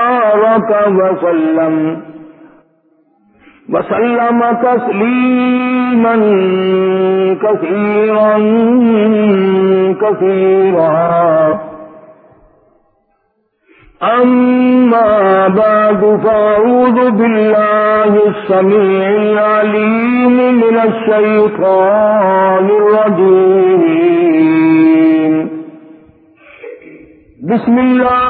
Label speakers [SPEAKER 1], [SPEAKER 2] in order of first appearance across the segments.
[SPEAKER 1] بارك وسلم. وسلم تسليما كثيرا كثيرا. أما بعد فأعوذ بالله السميع العليم من الشيطان الرجيم. بسم الله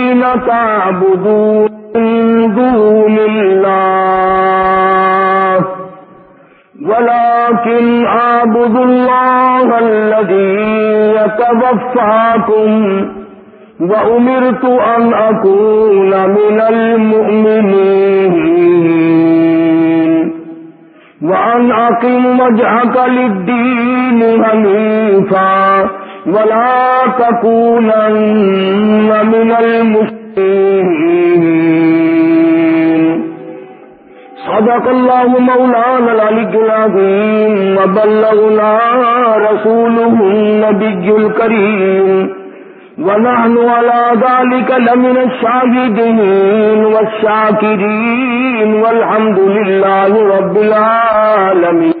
[SPEAKER 1] الذين تعبدون من دون الله، ولكن أعبد الله الذي يتوفاكم، وأمرت أن أكون من المؤمنين، وأن أقم وجهك للدين حنيفا. ولا تكونن من المشركين صدق الله مولانا العلي العظيم وبلغنا رسوله النبي الكريم. ونحن على ذلك لمن الشاهدين والشاكرين. والحمد لله رب العالمين.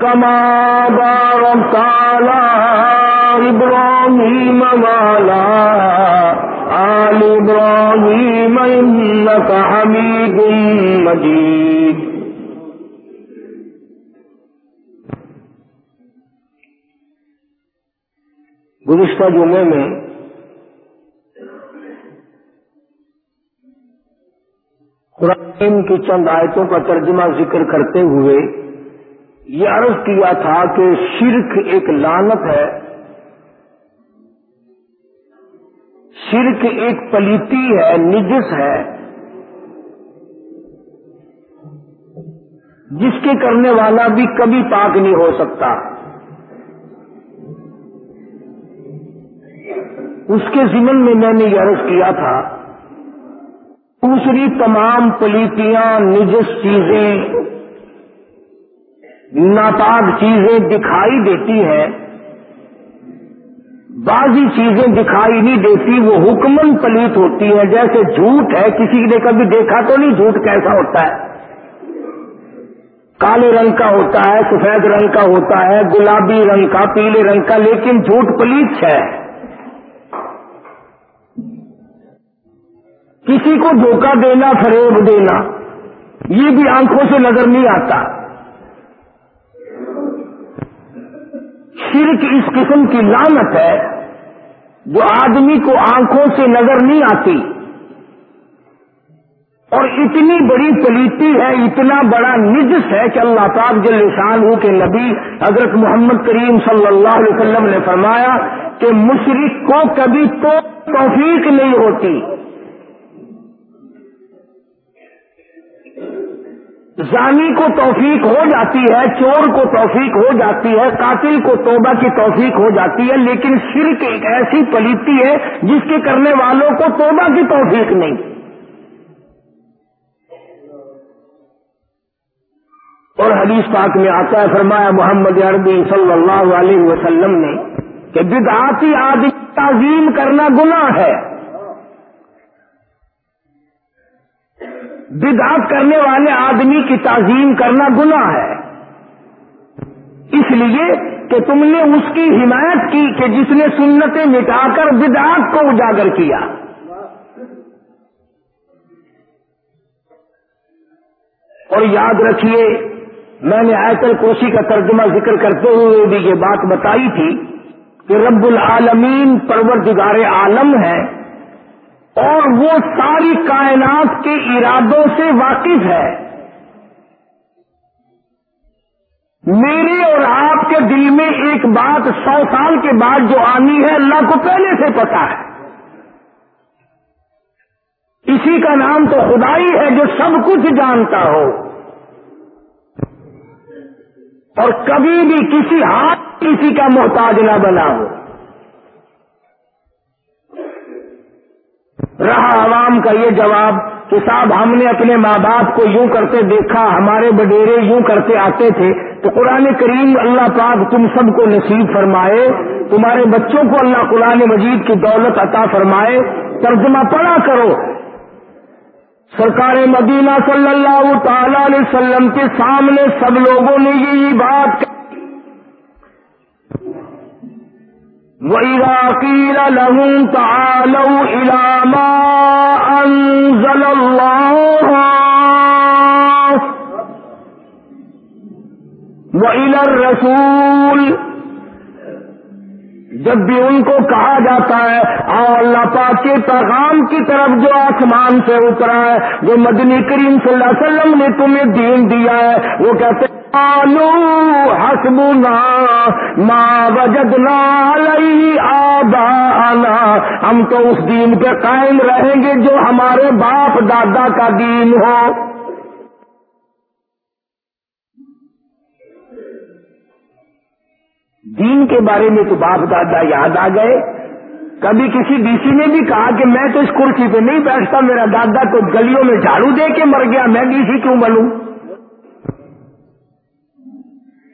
[SPEAKER 1] كما باركت على إبراهيم وعلى آل إبراهيم إنك حميد مجيد گزشتہ جمعے میں قرآن کی چند آیتوں کا ترجمہ ذکر کرتے ہوئے یہ عرض کیا تھا کہ شرک ایک لانت ہے۔ شرک ایک پلیتی ہے، نجس ہے۔ جس کے کرنے والا بھی کبھی پاک نہیں ہو سکتا۔ اس کے ضمن میں میں نے یہ عرض کیا تھا۔ دوسری تمام پلیتیاں، نجس چیزیں ناپاک چیزیں دکھائی دیتی ہیں بعضی چیزیں دکھائی نہیں دیتی، وہ حکمن پلیت ہوتی ہیں جیسے جھوٹ ہے، کسی نے کبھی دیکھا تو نہیں جھوٹ کیسا ہوتا ہے۔ کالے رنگ کا ہوتا ہے، سفید رنگ کا ہوتا ہے، گلابی رنگ کا، پیلے رنگ کا، لیکن جھوٹ پلیت ہے۔ کسی کو دھوکہ دینا، فریب دینا، یہ بھی آنکھوں سے نظر نہیں آتا۔ شرک اس قسم کی لانت ہے جو آدمی کو آنکھوں سے نظر نہیں آتی اور اتنی بڑی پلیتی ہے، اتنا بڑا نجس ہے کہ اللہ پاک جل شان ہو کے نبی حضرت محمد کریم صلی اللہ علیہ وسلم نے فرمایا کہ مشرق کو کبھی تو توفیق نہیں ہوتی۔ زانی کو توفیق ہو جاتی ہے، چور کو توفیق ہو جاتی ہے، قاتل کو توبہ کی توفیق ہو جاتی ہے، لیکن شرک ایک ایسی پلیتی ہے جس کے کرنے والوں کو توبہ کی توفیق نہیں۔ اور حدیث پاک میں آتا ہے، فرمایا محمد عربی صلی اللہ علیہ وسلم نے کہ بدعاتی آدمی تعظیم کرنا گناہ ہے۔ بدعت کرنے والے آدمی کی تعظیم کرنا گناہ ہے۔ اس لیے کہ تم نے اس کی حمایت کی کہ جس نے سنتیں مٹا کر بدعت کو اجاگر کیا۔ اور یاد رکھیے، میں نے آیتل کوشی کا ترجمہ ذکر کرتے ہوئے بھی یہ بات بتائی تھی کہ رب العالمین پرور عالم ہے اور وہ ساری کائنات کے ارادوں سے واقف ہے۔ میرے اور آپ کے دل میں ایک بات سو سال کے بعد جو آنی ہے، اللہ کو پہلے سے پتا ہے۔ اسی کا نام تو خدائی ہے جو سب کچھ جانتا ہو۔ اور کبھی بھی کسی ہاتھ کسی کا محتاج نہ بنا ہو۔ رہا عوام کا یہ جواب کہ صاحب ہم نے اپنے ماں باپ کو یوں کرتے دیکھا، ہمارے بڈیرے یوں کرتے آتے تھے، تو قرآن کریم اللہ پاک تم سب کو نصیب فرمائے، تمہارے بچوں کو اللہ قرآن مجید کی دولت عطا فرمائے، ترجمہ پڑا کرو۔ سرکار مدینہ صلی اللہ تعالی علیہ وسلم کے سامنے سب لوگوں نے یہی بات وَإِذَا قِيلَ لَهُمْ تَعَالَوْا إِلَى مَا أَنزَلَ اللَّهُ وَإِلَى الرَّسُولِ جب بھی ان کو کہا جاتا ہے اور اللہ پاک کے پیغام کی طرف جو آسمان سے اترا ہے، جو مدنی کریم صلی اللہ علیہ وسلم نے تمہیں دین دیا ہے، وہ کہتے ہیں آلو حسبنا ما وجدنا علیہ آبانا ہم تو اس دین پہ قائم رہیں گے جو ہمارے باپ دادا کا دین ہو۔ دین کے بارے میں تو باپ دادا یاد آ گئے۔ کبھی کسی ڈی سی نے بھی کہا کہ میں تو اس کرسی پہ نہیں بیٹھتا، میرا دادا تو گلیوں میں جھاڑو دے کے مر گیا، میں ڈی سی کیوں بنوں؟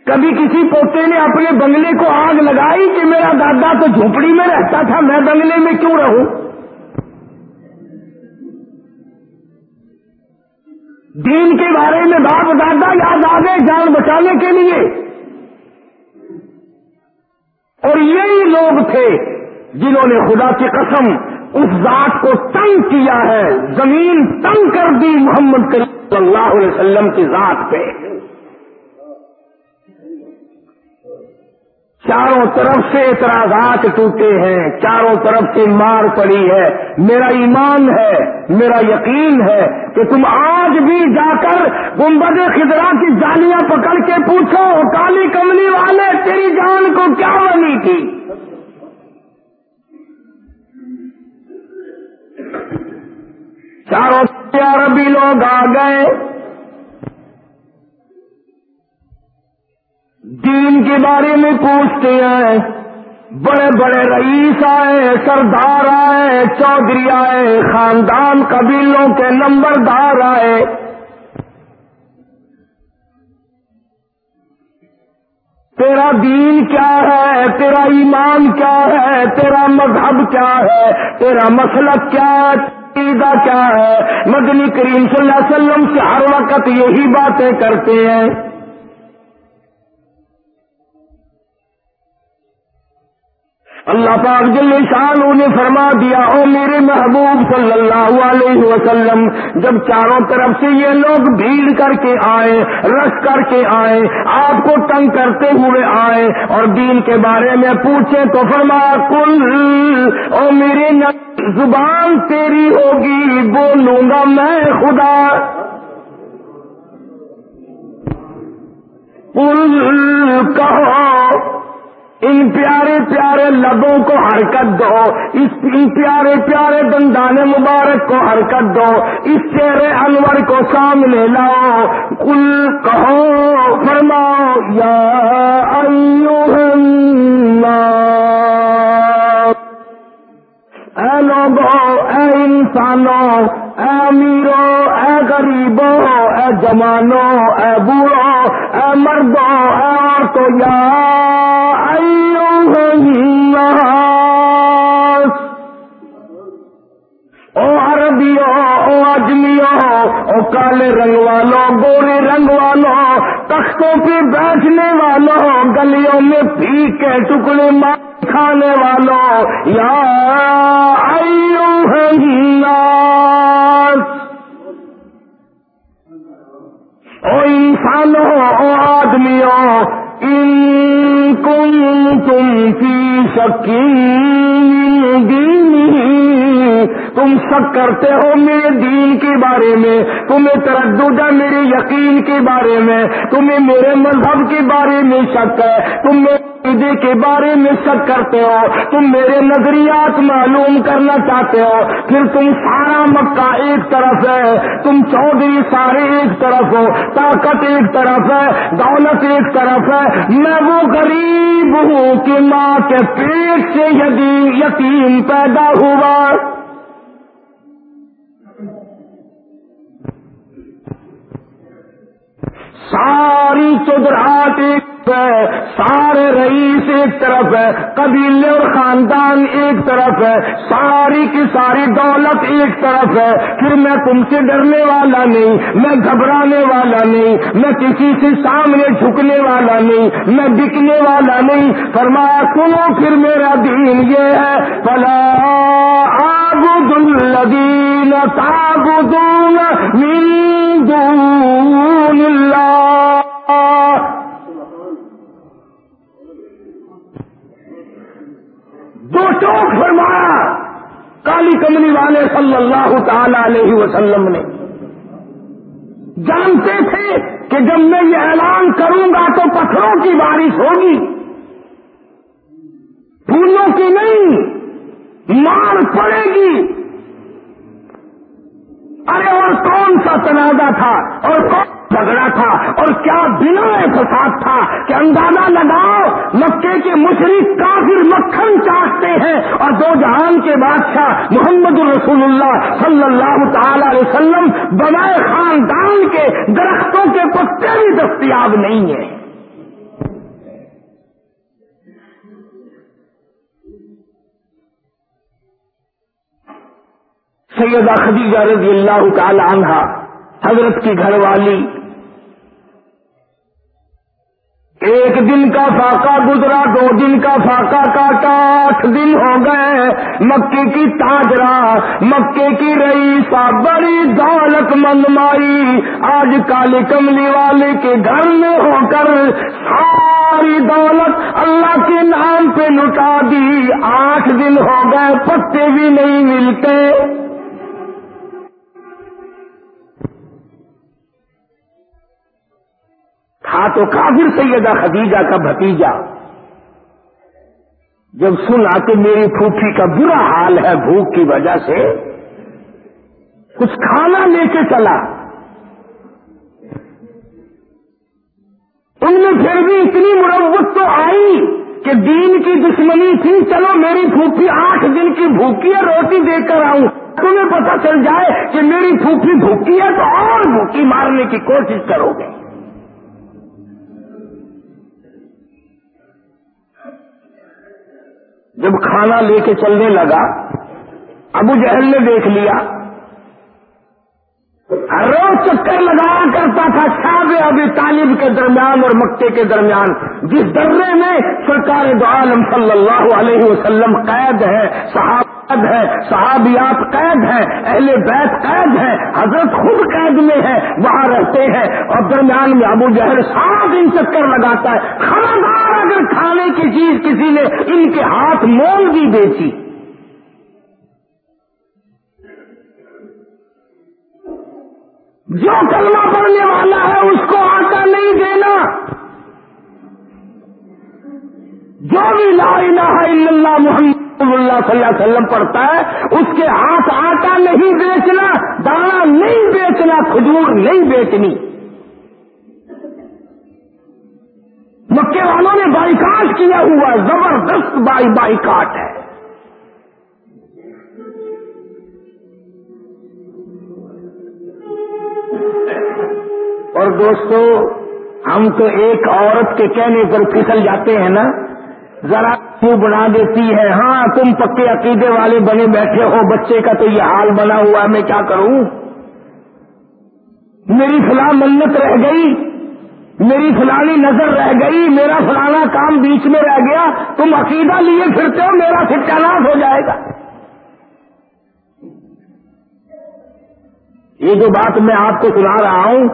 [SPEAKER 1] کبھی کسی پوتے نے اپنے بنگلے کو آگ لگائی کہ میرا دادا تو جھوپڑی میں رہتا تھا، میں بنگلے میں کیوں رہوں؟ دین کے بارے میں باپ دادا یاد آ گئے جان بچانے کے لیے۔ اور یہی لوگ تھے جنہوں نے خدا کی قسم اس ذات کو تنگ کیا ہے، زمین تنگ کر دی محمد کریم صلی اللہ علیہ وسلم کی ذات پہ۔ چاروں طرف سے اعتراضات ٹوٹے ہیں، چاروں طرف سے مار پڑی ہے۔ میرا ایمان ہے، میرا یقین ہے کہ تم آج بھی جا کر گنبد خدرا کی جالیاں پکڑ کے پوچھو کالی کملی والے، تیری جان کو کیا بنی تھی؟ چاروں عربی لوگ آ گئے۔ دین کے بارے میں پوچھتے ہیں بڑے بڑے رئیس آئے، سردار آئے، چودھری آئے، خاندان قبیلوں کے نمبردار آئے۔ تیرا دین کیا ہے؟ تیرا ایمان کیا ہے؟ تیرا مذہب کیا ہے؟ تیرا مسلک کیا ہے؟ کیا ہے؟ مدنی کریم صلی اللہ علیہ وسلم سے ہر وقت یہی باتیں کرتے ہیں۔ اللہ پاک جل شان نے فرما دیا، او میرے محبوب صلی اللہ علیہ وسلم، جب چاروں طرف سے یہ لوگ بھیڑ کر کے آئے، رش کر کے آئے، آپ کو تنگ کرتے ہوئے آئے اور دین کے بارے میں پوچھے تو فرما، کل، او میرے زبان تیری ہوگی، بولوں گا میں خدا۔ کل، کہو ان پیارے پیارے لبوں کو حرکت دو، اس ان پیارے پیارے دندان مبارک کو حرکت دو، اس چہرے انور کو سامنے لاؤ۔ کل کہو، فرماؤ، یا اے لوگو، اے انسانوں اے امیرو، اے غریبو، اے جوانو، اے بوڑھو، اے مردو، اے عورتوں یا او کالے رنگ والوں گورے رنگ والوں، تختوں پہ بیٹھنے والوں، گلیوں میں پی کے ٹکڑے مار کھانے والوں۔ یا الناس۔ آدمیوں، ان تم کی شکین تم شک کرتے ہو میرے دین کے بارے میں، تمہیں تردد ہے میرے یقین کے بارے میں، تمہیں میرے مذہب کے بارے میں شک ہے، تم عقیدے کے بارے میں شک کرتے ہو، تم میرے نظریات معلوم کرنا چاہتے ہو، پھر تم سارا مکہ ایک طرف ہے، تم چودھری سارے ایک طرف ہو، طاقت ایک طرف ہے، دولت ایک طرف ہے، میں وہ غریب ہوں کہ ماں کے پیٹ سے یتیم پیدا ہوا۔ ساری چودراہٹ ایک ہے، سارے رئیس ایک طرف ہے، قبیلے اور خاندان ایک طرف ہے، ساری کی ساری دولت ایک طرف ہے۔ پھر میں تم سے ڈرنے والا نہیں، میں گھبرانے والا نہیں، میں کسی سے سامنے جھکنے والا نہیں، میں بکنے والا نہیں۔ فرمایا سنو پھر میرا دین یہ ہے، فلا آبد الذین تعبدون من دون دو چوک فرمایا، کالی کملی والے صلی اللہ تعالی علیہ وسلم نے۔ جانتے تھے کہ جب میں یہ اعلان کروں گا تو پتھروں کی بارش ہوگی۔ پھولوں کی نہیں، مار پڑے گی۔ ارے اور کون سا تنازع تھا اور کون جھگڑا تھا اور کیا بنا فساد تھا کہ اندازہ لگاؤ مکے کے مشرق کافر مکھن چاہتے ہیں اور دو جہان کے بادشاہ محمد الرسول اللہ صلی اللہ تعالی علیہ وسلم بنائے خاندان کے درختوں کے پتے بھی دستیاب نہیں ہیں۔ سیدہ خدیجہ رضی اللہ تعالی عنہ، حضرت کی گھر والی ایک دن کا فاقہ گزرا، دو دن کا فاقہ کاٹا، آٹھ دن ہو گئے۔ مکے کی تاجرا، مکے کی رئیسا بڑی دولت مند مائی۔ آج کالی کملی والے کے گھر میں ہو کر ساری دولت اللہ کے نام پہ لٹا دی۔ آٹھ دن ہو گئے، پتے بھی نہیں ملتے۔ تھا تو کافر سیدہ خدیجہ کا بھتیجا۔ جب سنا کہ میری پھوپھی کا برا حال ہے بھوک کی وجہ سے، کچھ کھانا لے کے چلا۔ ان میں پھر بھی اتنی مربت تو آئی کہ دین کی دشمنی تھی، چلو میری پھوپھی آٹھ دن کی بھوکی ہے، روٹی دے کر آؤں۔ تمہیں پتہ چل جائے کہ میری پھوپھی بھوکی ہے تو اور بھوکی مارنے کی کوشش کرو گے۔ جب کھانا لے کے چلنے لگا، ابو جہل نے دیکھ لیا۔ ہر روز چکر لگایا کرتا تھا شاب ابھی طالب کے درمیان اور مکے کے درمیان، جس درے میں سرکار دو عالم صلی اللہ علیہ وسلم قید ہے، صحابہ قید ہے، صحابیات قید ہیں، اہل بیت قید ہیں، حضرت خود قید میں ہے وہاں رہتے ہیں اور درمیان میں ابو جہل سارا دن چکر لگاتا ہے۔ خبردار اگر کھانے کی چیز کسی نے ان کے ہاتھ مول بھی بیچی۔ جو کلمہ پڑھنے والا ہے اس کو آٹا نہیں دینا۔ جو بھی لا الہ الا اللہ محمد اللہ صلی اللہ علیہ وسلم پڑھتا ہے، اس کے ہاتھ آٹا نہیں بیچنا، دانا نہیں بیچنا، کھجور نہیں بیچنی۔ مکے والوں نے بائیکاٹ کیا ہوا، زبردست بائی بائیکاٹ ہے۔ اور دوستو، ہم تو ایک عورت کے کہنے پر پھسل جاتے ہیں نا؟ ذرا منہ بنا دیتی ہے۔ ہاں تم پکے عقیدے والے بنے بیٹھے ہو، بچے کا تو یہ حال بنا ہوا ہے، میں کیا کروں؟ میری فلاں منت رہ گئی، میری فلانی نظر رہ گئی، میرا فلانا کام بیچ میں رہ گیا۔ تم عقیدہ لیے پھرتے ہو، میرا ستیہ ہو جائے گا۔ یہ جو بات میں آپ کو سنا رہا ہوں،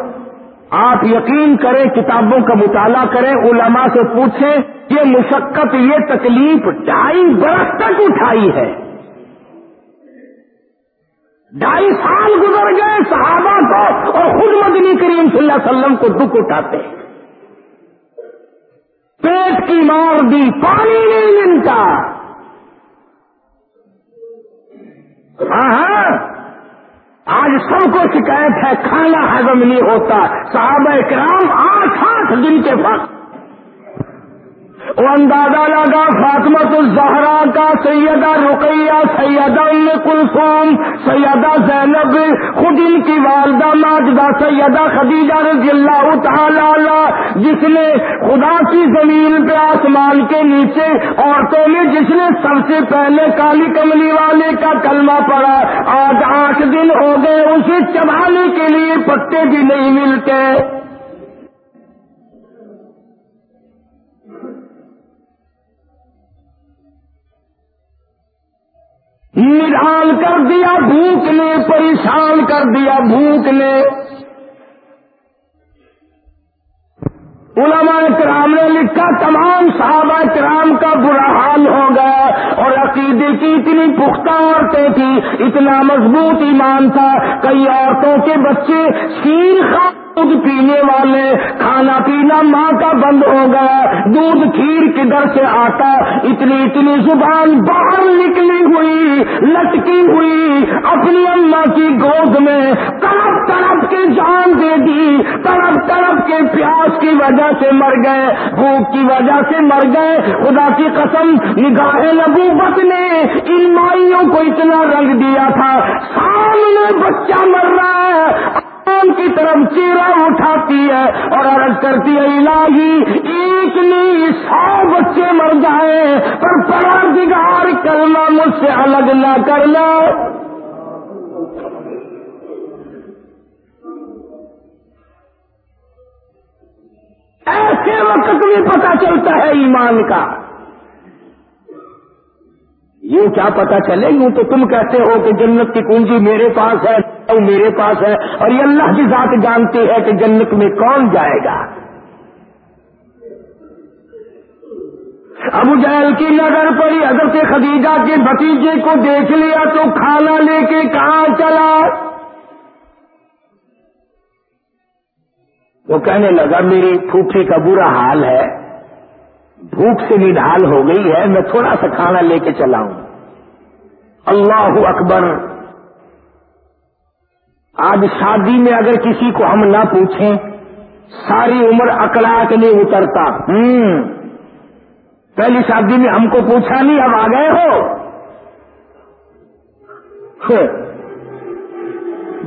[SPEAKER 1] آپ یقین کریں، کتابوں کا مطالعہ کریں، علماء سے پوچھیں یہ مشقت، یہ تکلیف ڈھائی برس تک اٹھائی ہے۔ ڈھائی سال گزر گئے صحابہ کو اور خود مدنی کریم صلی اللہ علیہ وسلم کو دکھ اٹھاتے پیٹ کی مار دی، پانی نہیں ملتا۔ ہاں ہاں۔ آج سب کو شکایت ہے، کھانا ہضم نہیں ہوتا۔ صحابہ کرام آٹھ آٹھ دن کے وقت وہ اندازہ لگا فاطمہ الزہرا کا سیدہ رقیہ، سیدہ ام کلثوم، سیدہ زینب، خود ان کی والدہ ماجدہ سیدہ خدیجہ رضی اللہ تعالی جس نے خدا کی زمین پہ آسمان کے نیچے عورتوں میں، جس نے سب سے پہلے کالی کملی والے کا کلمہ پڑا آج آٹھ دن ہو گئے، اسے چبانے کے لیے پتے بھی نہیں ملتے۔ نڈال کر دیا، بھوک نے، پریشان کر دیا، بھوک نے۔ علماء کرام نے لکھا، تمام صحابہ کرام کا برا حال ہو گیا اور عقیدے کی اتنی پختہ عورتیں تھی اتنا مضبوط ایمان تھا، کئی عورتوں کے بچے سیر خان دودھ پینے والے، کھانا پینا ماں کا بند ہو گیا، دودھ کھیر کدھر سے آتا، اتنی اتنی زبان باہر نکلی ہوئی، لٹکی ہوئی، اپنی اما کی گود میں تڑپ تڑپ کے جان دے دی تڑپ تڑپ کے پیاس کی وجہ سے مر گئے، بھوک کی وجہ سے مر گئے، خدا کی قسم نگاہ نبوبت نے ان مائیوں کو اتنا رنگ دیا تھا، سامنے بچہ مر رہا ہے۔ کی طرف چیرا اٹھاتی ہے اور عرض کرتی ہے، الہی، ایک نہیں سو بچے مر جائے پر پڑا دگار کرنا مجھ سے الگ نہ کرنا ایسے وقت بھی پتا چلتا ہے ایمان کا۔ یہ کیا پتا چلے؟ یوں تو تم کہتے ہو کہ جنت کی کنجی میرے پاس ہے۔ میرے پاس ہے اور یہ اللہ کی ذات جانتی ہے کہ جنت میں کون جائے گا۔ ابو جہل کی نظر پڑی، حضرت خدیجہ کے بھتیجے کو دیکھ لیا تو کھانا لے کے کہاں چلا؟ وہ کہنے لگا، میری پھوپھی کا برا حال ہے، بھوک سے نڈال ہو گئی ہے، میں تھوڑا سا کھانا لے کے چلا ہوں۔ اللہ اکبر آج شادی میں اگر کسی کو ہم نہ پوچھیں، ساری عمر اکڑا کے نہیں اترتا۔ ہوں۔ پہلی شادی میں ہم کو پوچھا نہیں اب آ گئے ہو۔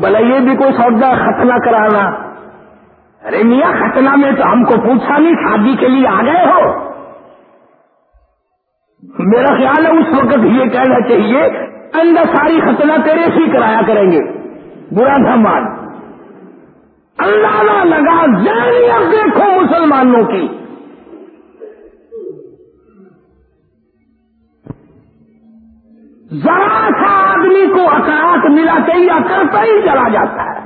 [SPEAKER 1] بلا یہ بھی کوئی سودا ختنہ کرانا۔ ارے میاں، ختنہ میں تو ہم کو پوچھا نہیں، شادی کے لیے آ گئے ہو۔ میرا خیال ہے اس وقت یہ کہنا چاہیے، اندر ساری ختنہ تیرے سے کرایا کریں گے۔ برا تھا مان اللہ نہ لگا ذہنیت دیکھو مسلمانوں کی۔ ذرا سا آدمی کو اکاٹ ملا چاہیے کرتا ہی چلا جاتا ہے۔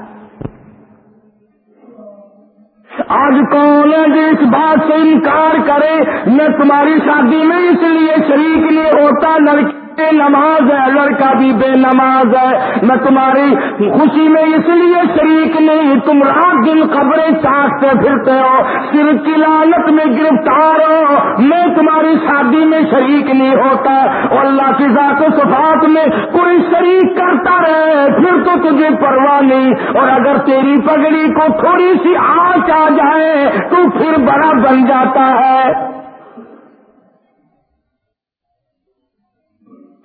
[SPEAKER 1] آج کون ہے جو اس بات سے انکار کرے؟ میں تمہاری شادی میں اس لیے شریک نہیں ہوتا، لڑکی بے نماز ہے، لڑکا بھی بے نماز ہے۔ میں تمہاری خوشی میں اس لیے شریک نہیں، تم رات دن خبریں چاٹتے پھرتے ہو، سر کی لالت میں گرفتار ہو۔ میں تمہاری شادی میں شریک نہیں ہوتا، اور اللہ کی ذات و صفات میں کوئی شریک کرتا رہے، پھر تو تجھے پرواہ نہیں۔ اور اگر تیری پگڑی کو تھوڑی سی آنچ آ جائے، تو پھر بڑا بن جاتا ہے۔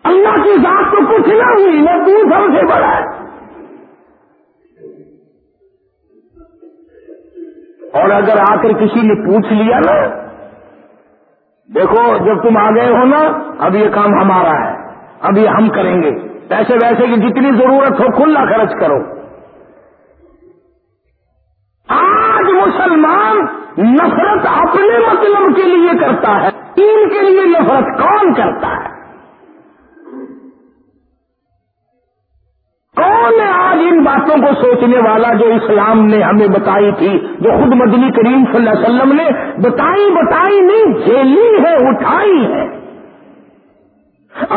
[SPEAKER 1] اللہ کی ذات تو کچھ نہ ہوئی میں تو سب سے بڑا ہے۔ اور اگر آ کر کسی نے پوچھ لیا نا، دیکھو جب تم آ گئے ہو نا، اب یہ کام ہمارا ہے۔ اب یہ ہم کریں گے۔ پیسے ویسے کی جتنی ضرورت ہو، کھلا خرچ کرو۔ آج مسلمان نفرت اپنے مطلب کے لیے کرتا ہے تین کے لیے نفرت کون کرتا ہے؟ کون ہے آج ان باتوں کو سوچنے والا جو اسلام نے ہمیں بتائی تھی، جو خود مدنی کریم صلی اللہ علیہ وسلم نے بتائی بتائی نہیں جھیلی ہے، اٹھائی ہے۔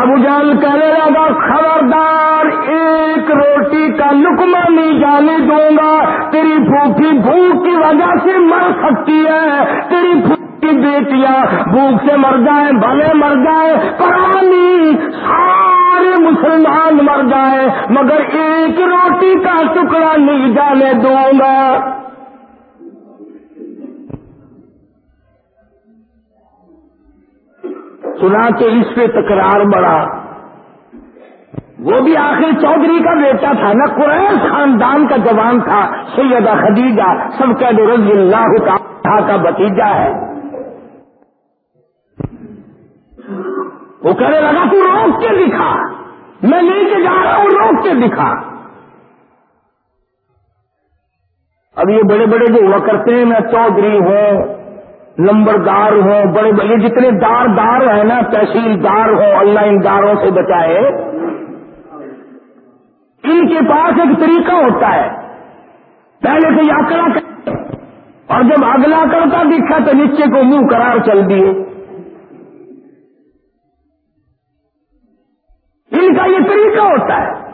[SPEAKER 1] اب جال کہنے لگا خبردار، ایک روٹی کا لکما نہیں جانے دوں گا، تیری پھوپھی بھوک کی وجہ سے مر سکتی ہے، تیری پھوپھی بیٹیاں بھوک سے مر جائیں، بھلے مر جائیں، پرانی سارے مسلمان مر جائیں، مگر ایک روٹی کا ٹکڑا نہیں جانے دوں گا۔ سنا کہ اس پہ تکرار بڑا وہ بھی آخر چودھری کا بیٹا تھا نا قریش خاندان کا جوان تھا، سیدہ خدیجہ، سب کا رضی اللہ کا بتیجا ہے۔ وہ کہنے لگا تو روک کے دکھا. میں لے کے جا رہا ہوں، روک کے دکھا۔ اب یہ بڑے بڑے جو ہوا کرتے ہیں، میں چودھری ہوں، نمبردار ہوں، بڑے بڑے جتنے دار دار ہیں نا، تحصیلدار ہوں، اللہ ان داروں سے بچائے۔ ان کے پاس ایک طریقہ ہوتا ہے۔ پہلے تو یہ اکلا کر اور جب اگلا کرتا دکھا تو نیچے کو منہ قرار چل دیے۔ ان کا یہ طریقہ ہوتا ہے۔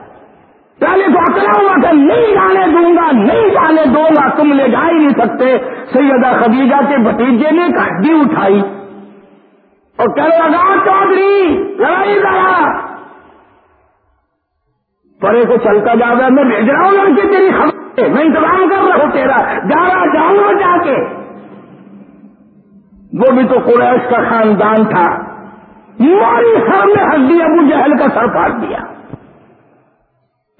[SPEAKER 1] پہلے تو اکلا ہوا تھا نہیں جانے دوں گا، نہیں جانے دوں گا، تم لے جا ہی نہیں سکتے۔ سیدہ خدیجہ کے بھتیجے نے ہڈی اٹھائی۔ اور کہنے لگا چودھری، لڑائی لڑا پرے کو چلتا جا رہا میں بھیج رہا ہوں، لڑکی تیری خبر میں انتظام کر رہا ہوں تیرا۔ جا رہا، جاؤں گا جا کے۔ وہ بھی تو قریش کا خاندان تھا۔ ماری سر میں ہڈی ابو جہل کا سر پھاڑ دیا۔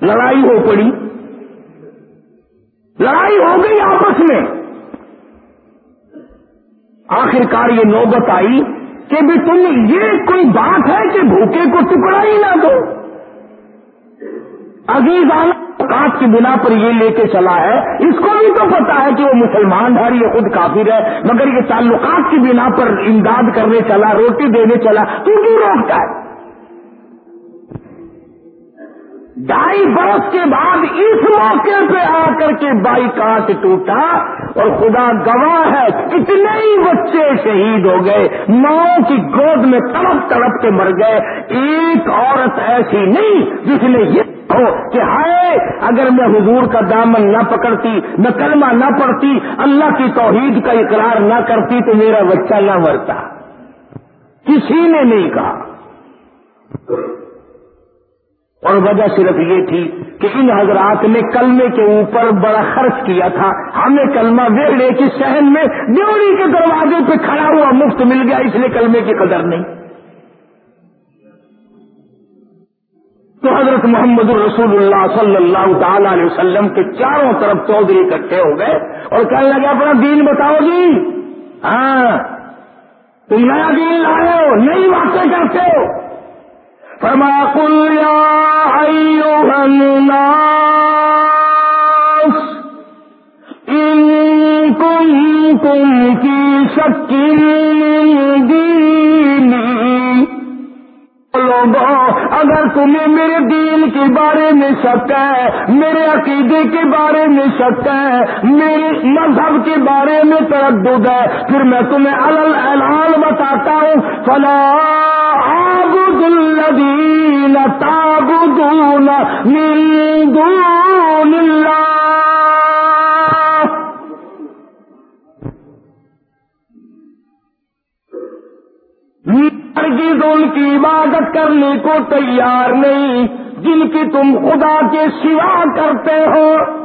[SPEAKER 1] لڑائی ہو پڑی۔ لڑائی ہو گئی آپس میں۔ آخر کار یہ نوبت آئی کہ بھی تم یہ کوئی بات ہے کہ بھوکے کو ٹکڑا ہی نہ دو۔ عزیز اوقات کی بنا پر یہ لے کے چلا ہے۔ اس کو بھی تو پتا ہے کہ وہ مسلمان ہے یہ خود کافر ہے، مگر یہ تعلقات کی بنا پر امداد کرنے چلا، روٹی دینے چلا، تو کیوں روکتا ہے؟ ڈھائی برس کے بعد اس موقع پہ آ کر کے بائی کاٹ ٹوٹا اور خدا گواہ ہے کتنے ہی بچے شہید ہو گئے۔ ماؤں کی گود میں تڑپ تڑپ کے مر گئے۔ ایک عورت ایسی نہیں جس نے یہ ہو کہ ہائے، اگر میں حضور کا دامن نہ پکڑتی میں کلمہ نہ پڑتی اللہ کی توحید کا اقرار نہ کرتی تو میرا بچہ نہ مرتا۔ کسی نے نہیں کہا۔ اور وجہ صرف یہ تھی کہ ان حضرات نے کلمے کے اوپر بڑا خرچ کیا تھا۔ ہمیں کلمہ ویڑے کی شہن میں ڈیوڑی کے دروازے پہ کھڑا ہوا مفت مل گیا، اس لیے کلمے کی قدر نہیں۔ تو حضرت محمد الرسول اللہ صلی اللہ تعالی علیہ وسلم کے چاروں طرف چودھری اکٹھے ہو گئے اور کہنے لگے، اپنا دین بتاؤ جی۔ ہاں۔ تم نیا دین لائے ہو، نئی باتیں کرتے ہو۔ فما قل يا أيها الناس إن كنتم في شك من ديني اگر تمہیں میرے دین کے بارے میں شک ہے، میرے عقیدے کے بارے میں شک ہے، میرے مذہب کے بارے میں تردد ہے، پھر میں تمہیں الل اعلان بتاتا ہوں۔ فلا آبد تابدون من دون اللہ ان کی عبادت کرنے کو تیار نہیں جن کی تم خدا کے سوا کرتے ہو۔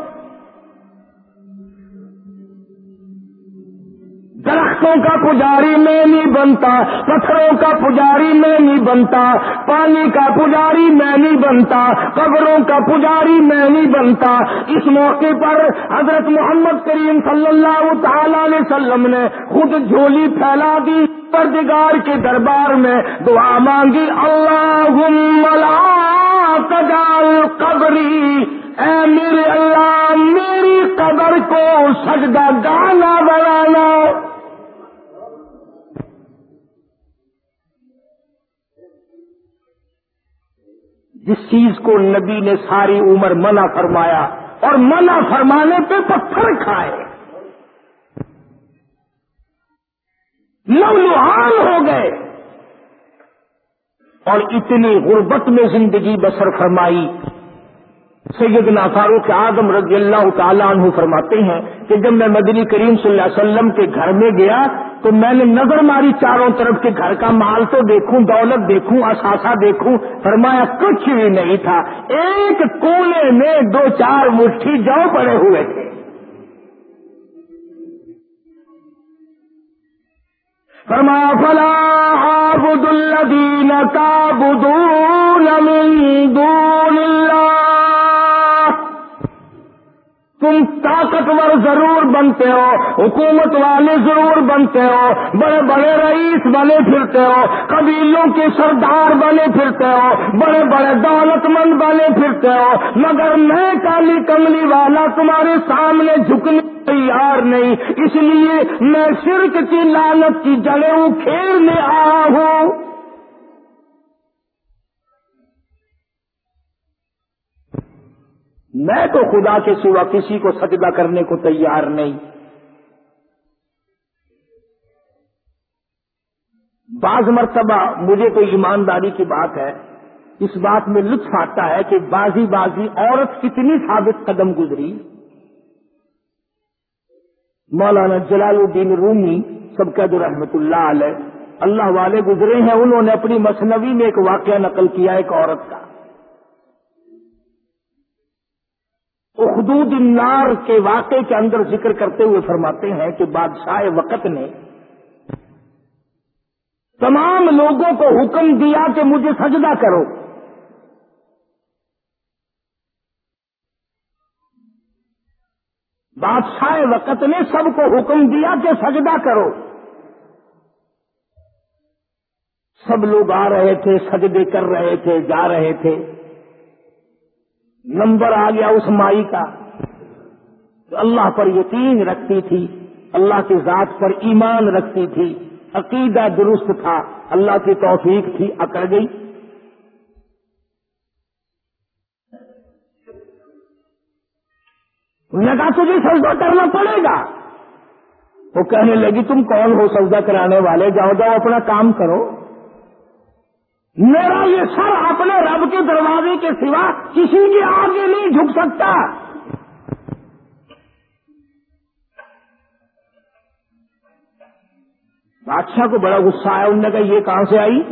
[SPEAKER 1] درختوں کا پجاری میں نہیں بنتا، پتھروں کا پجاری میں نہیں بنتا، پانی کا پجاری میں نہیں بنتا، قبروں کا پجاری میں نہیں بنتا۔ اس موقع پر حضرت محمد کریم صلی اللہ تعالی علیہ وسلم نے خود جھولی پھیلا دی۔ پردگار کے دربار میں دعا مانگی اللہ تجال قبری، اے میرے اللہ، میری قبر کو سجدہ گانا بنانا۔ جس چیز کو نبی نے ساری عمر منع فرمایا اور منع فرمانے پہ پتھر کھائے۔ لوہان ہو گئے۔ اور اتنی غربت میں زندگی بسر فرمائی۔ سیدنا فاروق آدم رضی اللہ تعالیٰ عنہ فرماتے ہیں کہ جب میں مدنی کریم صلی اللہ علیہ وسلم کے گھر میں گیا تو میں نے نظر ماری چاروں طرف کے گھر کا مال تو دیکھوں، دولت دیکھوں اثاثہ دیکھوں، فرمایا کچھ بھی نہیں تھا۔ ایک کونے میں دو چار مٹھی جو پڑے ہوئے تھے۔ فرمایا، فلا عبد الذین تعبدون من دون اللہ۔ تم طاقتور ضرور بنتے ہو، حکومت والے ضرور بنتے ہو، بڑے بڑے رئیس بنے پھرتے ہو، قبیلوں کے سردار بنے پھرتے ہو، بڑے بڑے دولت مند بنے پھرتے ہو، مگر میں کالی کملی والا تمہارے سامنے جھکنے تیار نہیں، اس لیے میں شرک کی لالت کی جڑیں اکھیرنے آیا ہوں۔ میں تو خدا کے سوا کسی کو سجدہ کرنے کو تیار نہیں۔ بعض مرتبہ مجھے تو ایمانداری کی بات ہے، اس بات میں لطف آتا ہے کہ بازی بازی عورت کتنی ثابت قدم گزری۔ مولانا جلال الدین رومی سب کا جو رحمت اللہ علیہ، اللہ والے گزرے ہیں، انہوں نے اپنی مصنوعی میں ایک واقعہ نقل کیا ایک عورت کا۔ حدود النار کے واقعے کے اندر ذکر کرتے ہوئے فرماتے ہیں کہ بادشاہ وقت نے تمام لوگوں کو حکم دیا کہ مجھے سجدہ کرو۔ بادشاہ وقت نے سب کو حکم دیا کہ سجدہ کرو۔ سب لوگ آ رہے تھے، سجدے کر رہے تھے، جا رہے تھے۔ نمبر آ گیا اس مائی کا جو اللہ پر یقین رکھتی تھی، اللہ کی ذات پر ایمان رکھتی تھی، عقیدہ درست تھا، اللہ کی توفیق تھی، اکڑ گئی۔ کہا، تجھے سودا کرنا پڑے گا۔ وہ کہنے لگی، تم کون ہو سودا کرانے والے؟ جاؤ جاؤ، اپنا کام کرو۔ میرا یہ سر اپنے رب کے دروازے کے سوا کسی کے آگے نہیں جھک سکتا۔ بادشاہ کو بڑا غصہ آیا ان نے کہا، یہ کہاں سے آئی؟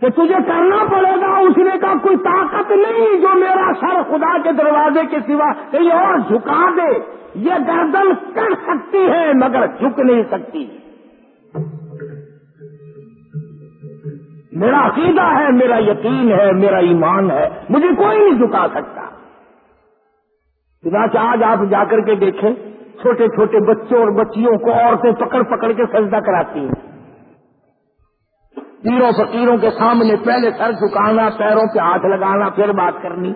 [SPEAKER 1] کہ تجھے کرنا پڑے گا، اس نے کہا، کوئی طاقت نہیں جو میرا سر خدا کے دروازے کے سوا کہیں اور جھکا دے۔ یہ گردن کر سکتی ہے، مگر جھک نہیں سکتی۔ میرا عقیدہ ہے، میرا یقین ہے، میرا ایمان ہے، مجھے کوئی نہیں جھکا سکتا۔ چنانچہ آج آپ جا کر کے دیکھیں، چھوٹے چھوٹے بچوں اور بچیوں کو عورتیں پکڑ پکڑ کے سجدہ کراتی ہیں۔ پیروں فقیروں کے سامنے پہلے سر جھکانا، پیروں پہ ہاتھ لگانا، پھر بات کرنی۔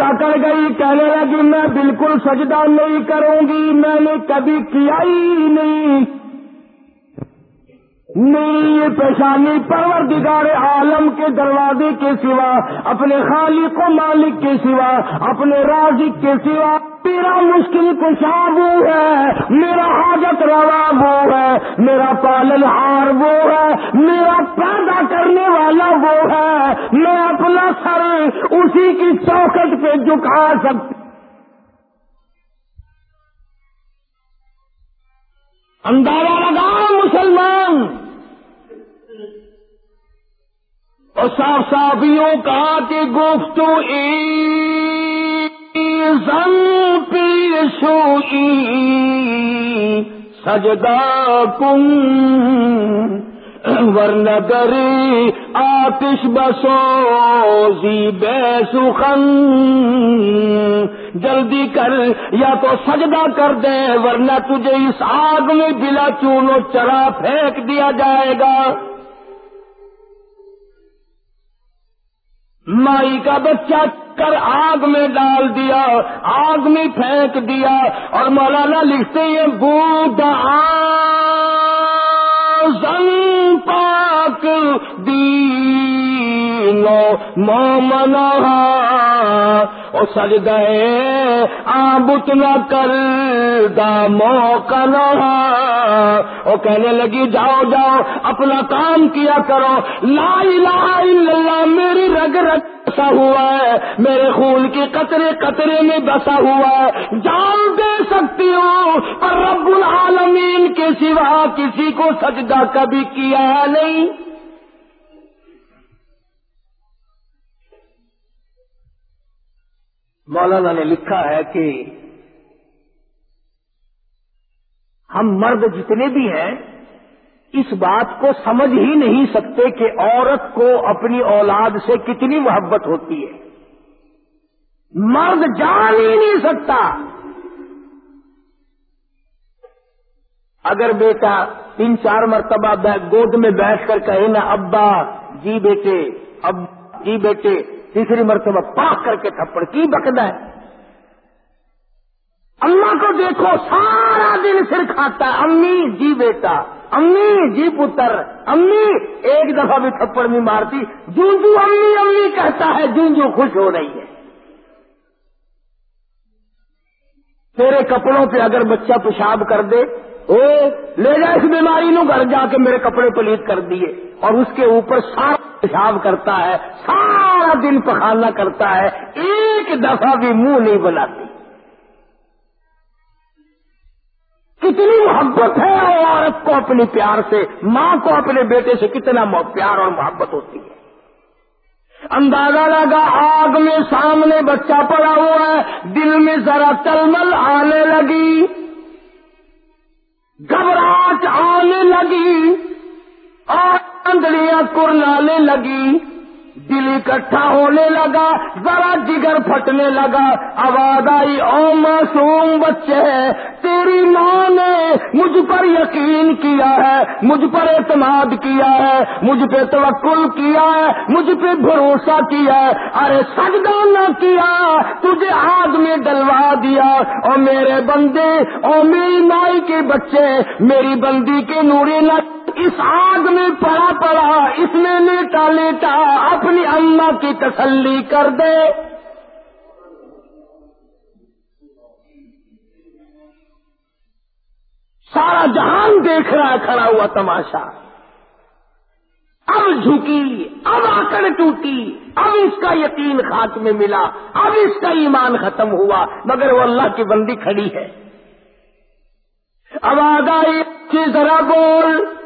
[SPEAKER 1] عورت گئی، کہنے لگی، میں بالکل سجدہ نہیں کروں گی، میں نے کبھی کیا ہی نہیں۔ میری یہ پیشانی پروردگار عالم کے دروازے کے سوا، اپنے خالق و مالک کے سوا، اپنے رازق کے سوا۔ میرا مشکل کشا وہ ہے، میرا حاجت روا وہ ہے، میرا پالن ہار وہ ہے، میرا پیدا کرنے والا وہ ہے۔ میں اپنا سر اسی کی چوکٹ پہ جھکا سکتا اندازہ لگاؤ مسلمان۔ اور صاف صافیوں کہا کہ گفتو زن پیشوئی، سجدہ کم ورنگری آتش بسوزی بے سخن۔ جلدی کر یا تو سجدہ کر دے، ورنہ تجھے اس آگ میں بلا چونو چرا پھینک دیا جائے گا۔ مائی کا بچہ کر آگ میں ڈال دیا، آگ میں پھینک دیا اور مولانا لکھتے ہیں بود زن پاک دینو مومنا او سج گئے آبت نہ کر دا موقع نہ وہ کہنے لگی، جاؤ جاؤ، اپنا کام کیا کرو۔ لا الہ الا اللہ، میری رگ رگ بسا ہوا ہے، میرے خون کی قطرے قطرے میں بسا ہوا ہے۔ جان دے سکتی ہوں، پر رب العالمین کے سوا کسی کو سجدہ کبھی کیا نہیں۔ مولانا نے لکھا ہے کہ ہم مرد جتنے بھی ہیں اس بات کو سمجھ ہی نہیں سکتے کہ عورت کو اپنی اولاد سے کتنی محبت ہوتی ہے۔ مرد جان ہی نہیں سکتا۔ اگر بیٹا تین چار مرتبہ گود میں بیٹھ کر کہے نا، ابا جی بیٹے، اب جی بیٹے، تیسری مرتبہ پاک کر کے تھپڑ، کی بکدا ہے؟ اللہ کو دیکھو، سارا دن سر کھاتا ہے امی جی بیٹا۔ امی جی پتر، امی ایک دفعہ بھی تھپڑ نہیں مارتی، جونجو امی امی کہتا ہے، جونجو خوش ہو رہی ہے۔ تیرے کپڑوں پہ اگر بچہ پیشاب کر دے او لے جا اس بیماری نو گھر جا کے میرے کپڑے پلیت کر دیے۔ اور اس کے اوپر سارا پیشاب کرتا ہے، سارا دن پخانا کرتا ہے، ایک دفعہ بھی منہ نہیں بناتی کتنی محبت ہے وہ عورت کو اپنی پیار سے، ماں کو اپنے بیٹے سے کتنا پیار اور محبت ہوتی ہے۔ اندازہ لگا آگ میں سامنے بچہ پڑا ہوا ہے، دل میں ذرا تلمل آنے لگی۔ گھبراہٹ آنے لگی اور اندلیاں کرلانے لگی۔ دل اکٹھا ہونے لگا، ذرا جگر پھٹنے لگا۔ آواز آئی، او معصوم بچے، تیری ماں نے مجھ پر یقین کیا ہے، مجھ پر اعتماد کیا ہے، مجھ پہ توکل کیا ہے، مجھ پہ بھروسہ کیا ہے۔ ارے سجدہ نہ کیا، تجھے آگ میں ڈلوا دیا۔ اور میرے بندے اور میری مائی کے بچے، میری بندی کے نورے نہ اس آگ میں پڑا پڑا، اس میں لیٹا لیٹا، اپنی اما کی تسلی کر دے۔ سارا جہان دیکھ رہا ہے، کھڑا ہوا تماشا۔ اب جھکی، اب آکڑ ٹوٹی، اب اس کا یقین خاک میں ملا، اب اس کا ایمان ختم ہوا، مگر وہ اللہ کی بندی کھڑی ہے۔ اب آگاہی ذرا بول۔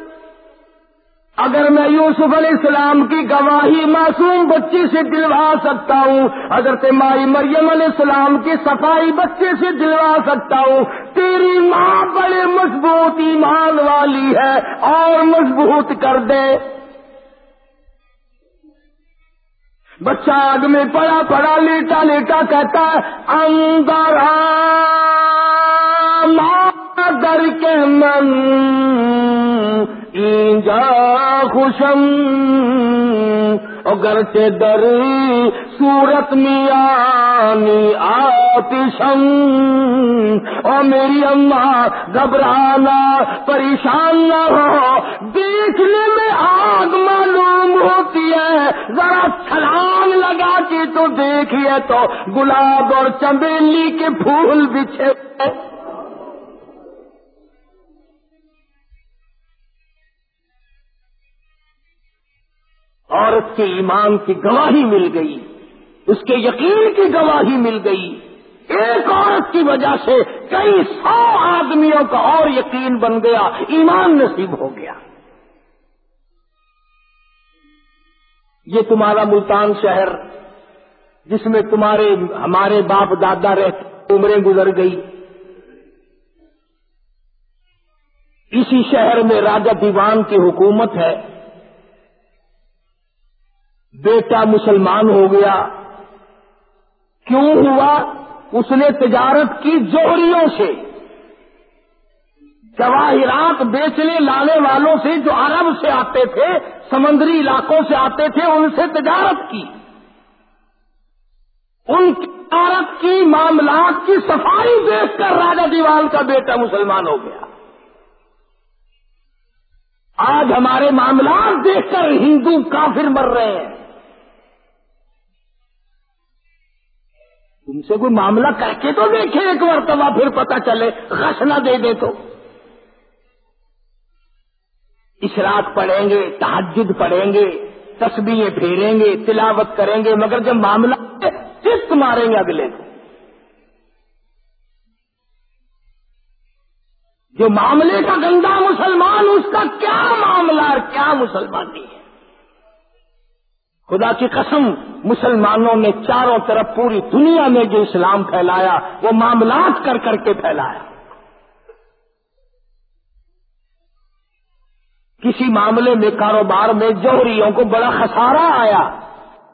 [SPEAKER 1] اگر میں یوسف علیہ السلام کی گواہی معصوم بچی سے دلوا سکتا ہوں، حضرت مائی مریم علیہ السلام کی صفائی بچے سے دلوا سکتا ہوں، تیری ماں بڑے مضبوط ایمان والی ہے اور مضبوط کر دے۔ بچہ آگ میں پڑا پڑا، لیٹا لیٹا کہتا ہے، اندر در کے من اینجا خوشم، اگر سے در سورت میانی آتشم۔ اور میری اماں گھبرانا، پریشان نہ ہو۔ دیکھنے میں آگ معلوم ہوتی ہے، ذرا چھلانگ لگا کے تو دیکھیے تو گلاب اور چمیلی کے پھول بچھے۔ عورت کے ایمان کی گواہی مل گئی، اس کے یقین کی گواہی مل گئی۔ ایک عورت کی وجہ سے کئی سو آدمیوں کا اور یقین بن گیا، ایمان نصیب ہو گیا۔ یہ تمہارا ملتان شہر، جس میں تمہارے، ہمارے باپ دادا رہتے، عمریں گزر گئی۔ اسی شہر میں راجا دیوان کی حکومت ہے۔ بیٹا مسلمان ہو گیا۔ کیوں ہوا؟ اس نے تجارت کی جوہریوں سے۔ جواہرات بیچنے لانے والوں سے جو عرب سے آتے تھے، سمندری علاقوں سے آتے تھے، ان سے تجارت کی۔ ان کی کی معاملات کی صفائی دیکھ کر راجا دیوان کا بیٹا مسلمان ہو گیا۔ آج ہمارے معاملات دیکھ کر ہندو کافر مر رہے ہیں۔ تم سے کوئی معاملہ کر کے تو دیکھے ایک مرتبہ، پھر پتا چلے، غش نہ دے دے تو۔ اشراق پڑھیں گے تحجد پڑھیں گے، تسبیحیں پھیریں گے، تلاوت کریں گے، مگر جب معاملہ چست ماریں گے اگلے کو۔ جو معاملے کا گندا مسلمان، اس کا کیا معاملہ اور کیا مسلمانی ہے؟ خدا کی قسم، مسلمانوں نے چاروں طرف پوری دنیا میں جو اسلام پھیلایا، وہ معاملات کر کر کے پھیلایا۔ کسی معاملے میں، کاروبار میں جوہریوں کو بڑا خسارہ آیا۔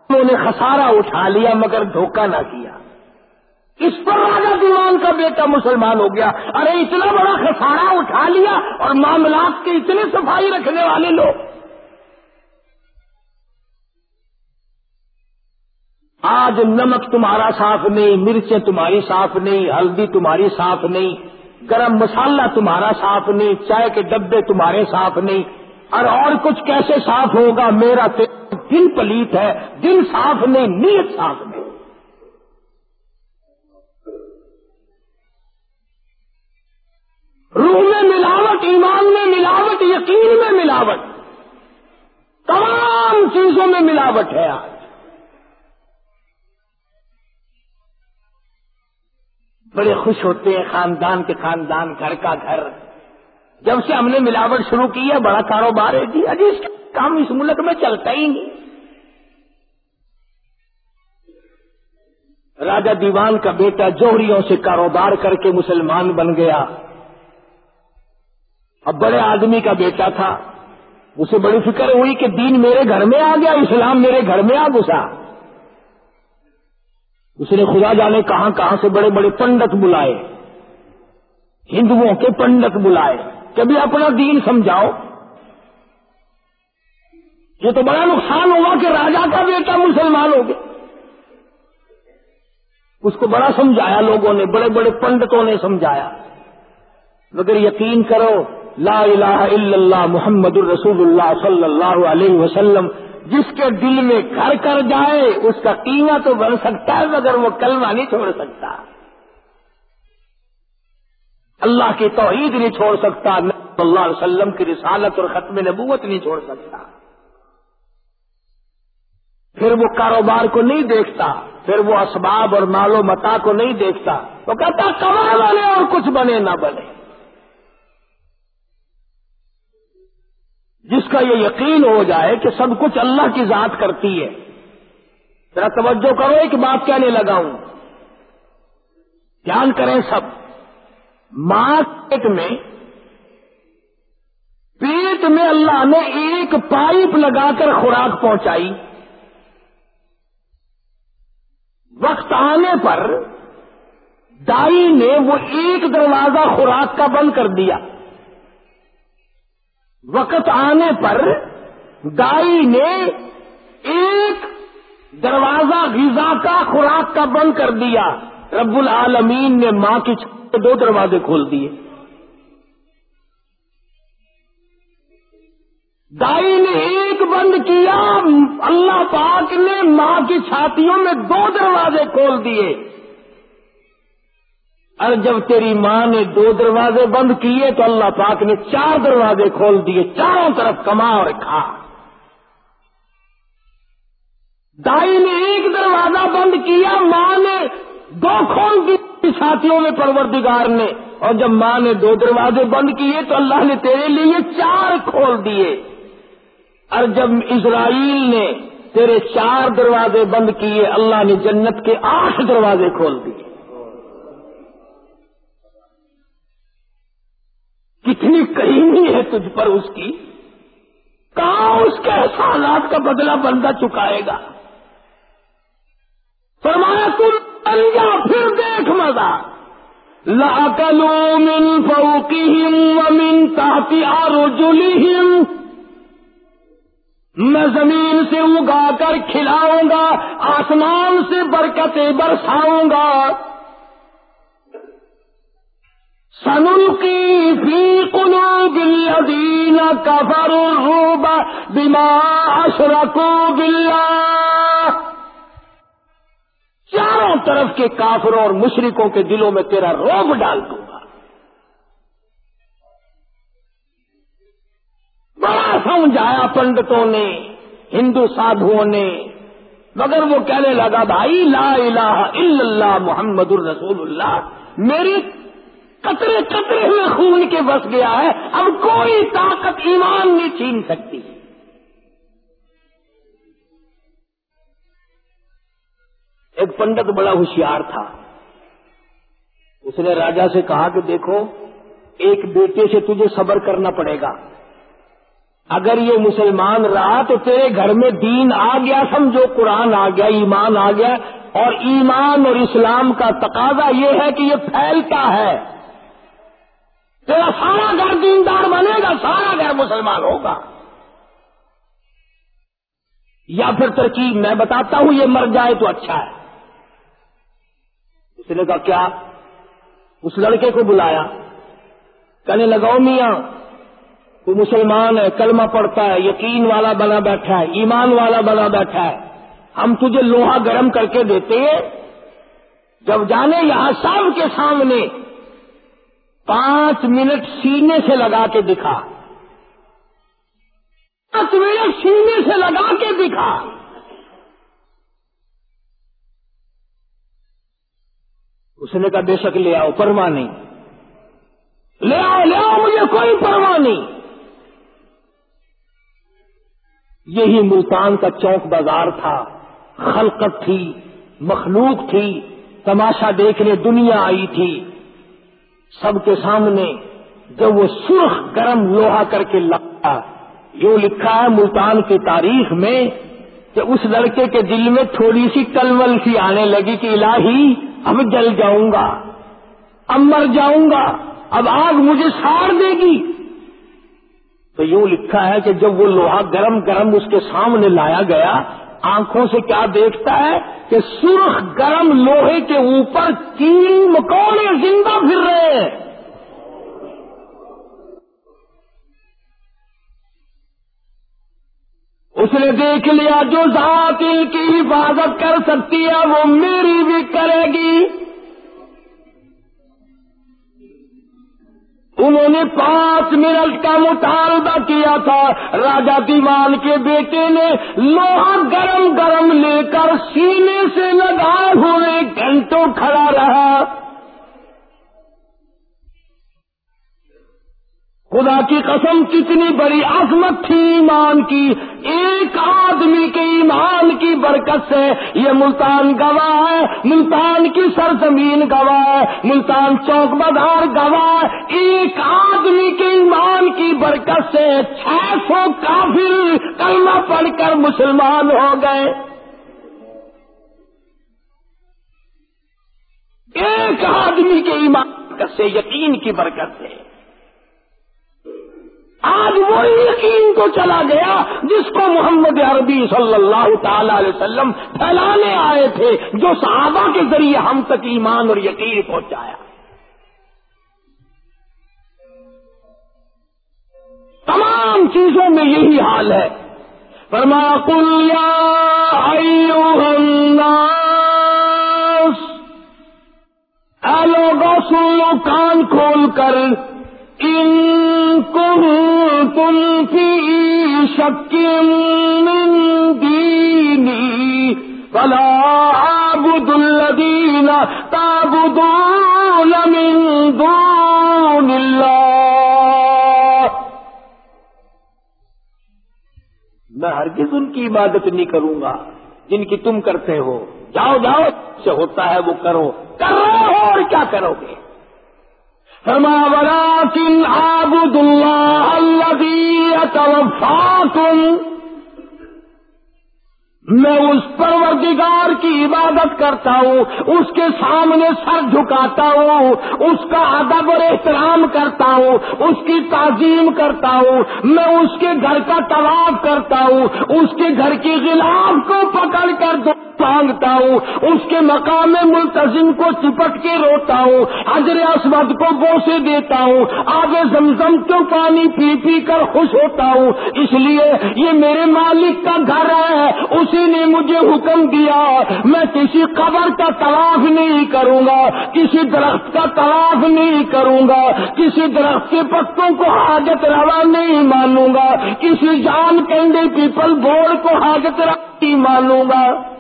[SPEAKER 1] انہوں نے خسارہ اٹھا لیا، مگر دھوکہ نہ کیا۔ اس پر راجا دیوان کا بیٹا مسلمان ہو گیا۔ ارے، اتنا بڑا خسارہ اٹھا لیا اور معاملات کے اتنے صفائی رکھنے والے لوگ آج نمک تمہارا صاف نہیں، مرچیں تمہاری صاف نہیں، ہلدی تمہاری صاف نہیں، گرم مسالہ تمہارا صاف نہیں، چائے کے ڈبے تمہارے صاف نہیں۔ اور اور کچھ کیسے صاف ہوگا؟ میرا دل پلیت ہے، دل صاف نہیں، نیت صاف نہیں۔ روح میں ملاوٹ، ایمان میں ملاوٹ، یقین میں ملاوٹ۔ تمام چیزوں میں ملاوٹ ہے آج۔ بڑے خوش ہوتے ہیں خاندان کے خاندان، گھر کا گھر۔ جب سے ہم نے ملاوٹ شروع کی ہے، بڑا کاروبار ہے۔ جی اجی اس کام اس ملک میں چلتا ہی نہیں۔ راجا دیوان کا بیٹا جوہریوں سے کاروبار کر کے مسلمان بن گیا۔ اب بڑے آدمی کا بیٹا تھا۔ اسے بڑی فکر ہوئی کہ دین میرے گھر میں آ گیا، اسلام میرے گھر میں آ گسا اس نے خدا جانے کہاں کہاں سے بڑے بڑے پنڈت بلائے، ہندوؤں کے پنڈت بلائے، کبھی اپنا دین سمجھاؤ۔ یہ تو بڑا نقصان ہوا کہ راجا کا بیٹا مسلمان ہو گیا۔ اس کو بڑا سمجھایا لوگوں نے، بڑے بڑے پنڈتوں نے سمجھایا۔ مگر یقین کرو، لا الہ الا اللہ محمد الرسول اللہ صلی اللہ علیہ وسلم جس کے دل میں گھر کر جائے، اس کا قیمہ تو بن سکتا ہے، مگر وہ کلمہ نہیں چھوڑ سکتا۔ اللہ کی توحید نہیں چھوڑ سکتا صلی اللہ علیہ وسلم کی رسالت اور ختم نبوت نہیں چھوڑ سکتا۔ پھر وہ کاروبار کو نہیں دیکھتا، پھر وہ اسباب اور مال و متا کو نہیں دیکھتا۔ وہ کہتا کما بنے اور کچھ بنے نہ بنے۔ جس کا یہ یقین ہو جائے کہ سب کچھ اللہ کی ذات کرتی ہے۔ ذرا توجہ کرو، ایک بات کہنے لگا ہوں۔ دھیان کریں سب۔ مارکیٹ میں، پیٹ میں اللہ نے ایک پائپ لگا کر خوراک پہنچائی۔ وقت آنے پر دائی نے وہ ایک دروازہ خوراک کا بند کر دیا۔ وقت آنے پر دائی نے ایک دروازہ غذا کا خوراک کا بند کر دیا۔ رب العالمین نے ماں کی دو دروازے کھول دیے۔ دائی نے ایک بند کیا۔ اللہ پاک نے ماں کی چھاتیوں میں دو دروازے کھول دیے۔ اور جب تیری ماں نے دو دروازے بند کیے تو اللہ پاک نے چار دروازے کھول دیے، چاروں طرف کما اور کھا۔ دائی نے ایک دروازہ بند کیا، ماں نے دو کھول دی۔ ساتھیوں میں پروردگار نے، اور جب ماں نے دو دروازے بند کیے تو اللہ نے تیرے لیے چار کھول دیے۔ اور جب اسرائیل نے تیرے چار دروازے بند کیے، اللہ نے جنت کے آٹھ دروازے کھول دیے۔ کتنی کہیں ہے تجھ پر اس کی؟ کہاں اس کے احسانات کا بدلہ بندہ چکائے گا؟ فرمایا، تم جا پھر دیکھ مزہ لاکلو من فوقهم ومن تحت ارجلهم میں زمین سے اگا کر کھلاؤں گا، آسمان سے برکتیں برساؤں گا۔ سنلقي في قلوب الذين كفروا الرعب بما أشركوا بالله. چاروں طرف کے کافروں اور مشرکوں کے دلوں میں تیرا روب ڈال دوں گا. بڑا سمجھایا پنڈتوں نے، ہندو سادھوؤں نے، مگر وہ کہنے لگا، بھائی لا الہ الا اللہ محمد الرسول اللہ، میری قطرے قطرے ہوئے خون کے بس گیا ہے، اب کوئی طاقت ایمان نہیں چھین سکتی۔ ایک پنڈت بڑا ہوشیار تھا۔ اس نے راجا سے کہا کہ دیکھو، ایک بیٹے سے تجھے صبر کرنا پڑے گا۔ اگر یہ مسلمان رہا تو تیرے گھر میں دین آ گیا، سمجھو، قرآن آ گیا، ایمان آ گیا۔ اور ایمان اور اسلام کا تقاضا یہ ہے کہ یہ پھیلتا ہے۔ تیرا سارا گھر دیندار بنے گا، سارا گھر مسلمان ہوگا۔ یا پھر ترکیب میں بتاتا ہوں، یہ مر جائے تو اچھا ہے۔ اس نے کہا، کیا؟ اس لڑکے کو بلایا۔ کہنے لگاؤ میاں، تو مسلمان ہے، کلمہ پڑتا ہے، یقین والا بنا بیٹھا ہے، ایمان والا بنا بیٹھا ہے۔ ہم تجھے لوہا گرم کر کے دیتے ہیں۔ جب جانے یہاں سب کے سامنے پانچ منٹ سینے سے لگا کے دکھا۔ پانچ منٹ سینے سے لگا کے دکھا۔ اس نے کہا، بے شک لے آؤ، پرواہ نہیں۔ لے آؤ لے آؤ، مجھے کوئی پرواہ نہیں۔ یہی ملتان کا چوک بازار تھا۔ خلقت تھی، مخلوق تھی۔ تماشا دیکھنے دنیا آئی تھی۔ سب کے سامنے جب وہ سرخ گرم لوہا کر کے لگا، یوں لکھا ہے ملتان کی تاریخ میں کہ اس لڑکے کے دل میں تھوڑی سی کلول سی آنے لگی کہ الہی اب جل جاؤں گا، اب مر جاؤں گا، اب آگ مجھے ساڑ دے گی۔ تو یوں لکھا ہے کہ جب وہ لوہا گرم گرم اس کے سامنے لایا گیا آنکھوں سے کیا دیکھتا ہے کہ سرخ گرم لوہے کے اوپر تین مکوڑے زندہ پھر رہے ہیں۔ اس نے دیکھ لیا جو ذات کی حفاظت کر سکتی ہے، وہ میری بھی کرے گی۔ انہوں نے پانچ منٹ کا مطالبہ کیا تھا۔ راجا دیوان کے بیٹے نے لوہا گرم گرم لے کر سینے سے لگائے ہوئے، گھنٹوں کھڑا رہا۔ خدا کی قسم کتنی بڑی عظمت تھی ایمان کی۔ ایک آدمی کے ایمان کی برکت سے یہ ملتان گواہ ہے۔ ملتان کی سرزمین گواہ ہے۔ ملتان چوک بازار گواہ ایک آدمی کے ایمان کی برکت سے چھ سو کافر کلمہ پڑھ کر مسلمان ہو گئے۔ ایک آدمی کے ایمان سے، یقین کی برکت سے۔ آج وہی یقین کو چلا گیا جس کو محمد عربی صلی اللہ تعالی علیہ وسلم پھیلانے آئے تھے، جو صحابہ کے ذریعے ہم تک ایمان اور یقین پہنچایا۔ تمام چیزوں میں یہی حال ہے۔ فرمایا کل اے لوگوں سن لو کان کھول کر۔ كنتم في شك من ديني فلا أعبد الذين تعبدون من دون الله میں ہرگز ان کی عبادت نہیں کروں گا جن کی تم کرتے ہو۔ جاؤ جاؤ سے ہوتا ہے وہ کرو۔ کر رہے ہو اور کیا کرو گے؟ فرما ولكن عابد الله الذي يتوفاكم میں اس پروردگار کی عبادت کرتا ہوں، اس کے سامنے سر جھکاتا ہوں، اس کا ادب اور احترام کرتا ہوں، اس کی تعظیم کرتا ہوں، میں اس کے گھر کا طواف کرتا ہوں، اس کے گھر کی غلاف کو پکڑ کر مانگتا ہوں، اس کے مقام ملتظم کو چپٹ کے روتا ہوں حضر اسود کو بوسے دیتا ہوں آگے زمزم تو پانی پی پی کر خوش ہوتا ہوں، اس لیے یہ میرے مالک کا گھر ہے، اس کسی نے مجھے حکم دیا، میں کسی قبر کا طواف نہیں کروں گا، کسی درخت کا طواف نہیں کروں گا، کسی درخت کے پتوں کو حاجت روا نہیں مانوں گا، کسی جان کینڈے پیپل بورڈ کو حاجت روا نہیں مانوں گا۔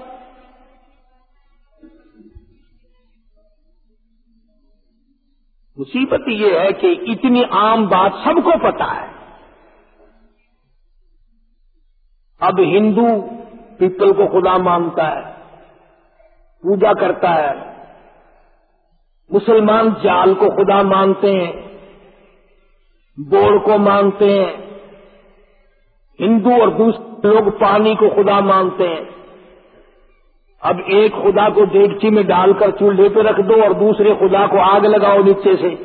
[SPEAKER 1] مصیبت یہ ہے کہ اتنی عام بات سب کو پتا ہے۔ اب ہندو پیپل کو خدا مانتا ہے، پوجا کرتا ہے۔ مسلمان جال کو خدا مانتے ہیں بوڑ کو مانتے ہیں۔ ہندو اور دوسرے لوگ پانی کو خدا مانتے ہیں۔ اب ایک خدا کو دیگچی میں ڈال کر چولہے پہ رکھ دو اور دوسرے خدا کو آگ لگاؤ نیچے سے۔